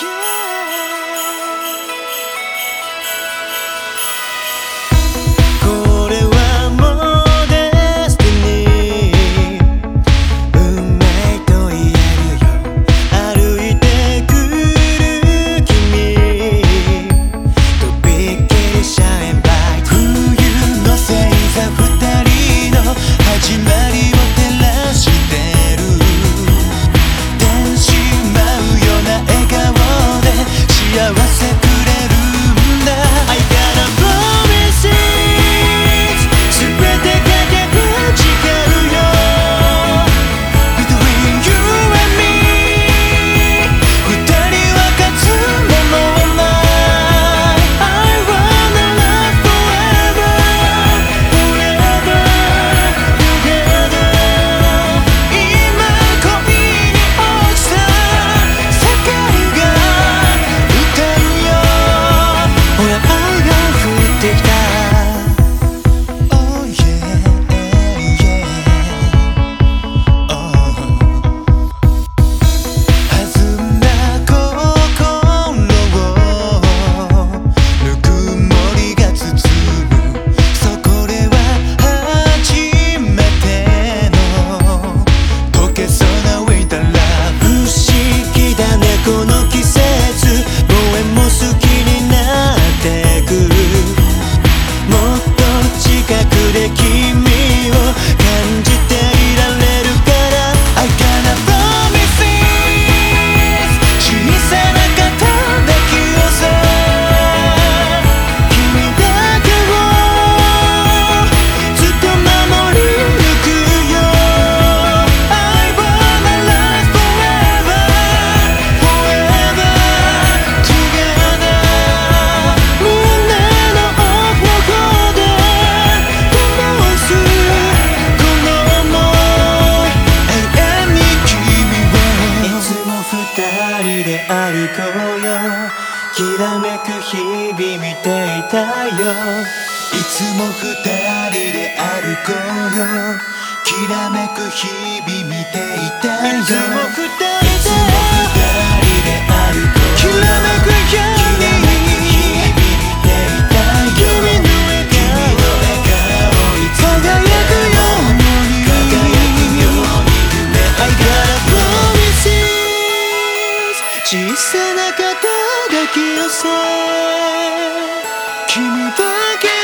you く日々見ていたよ。いつも二人で歩こうよ。きらめく日々見ていたよ。いつも二人君だけ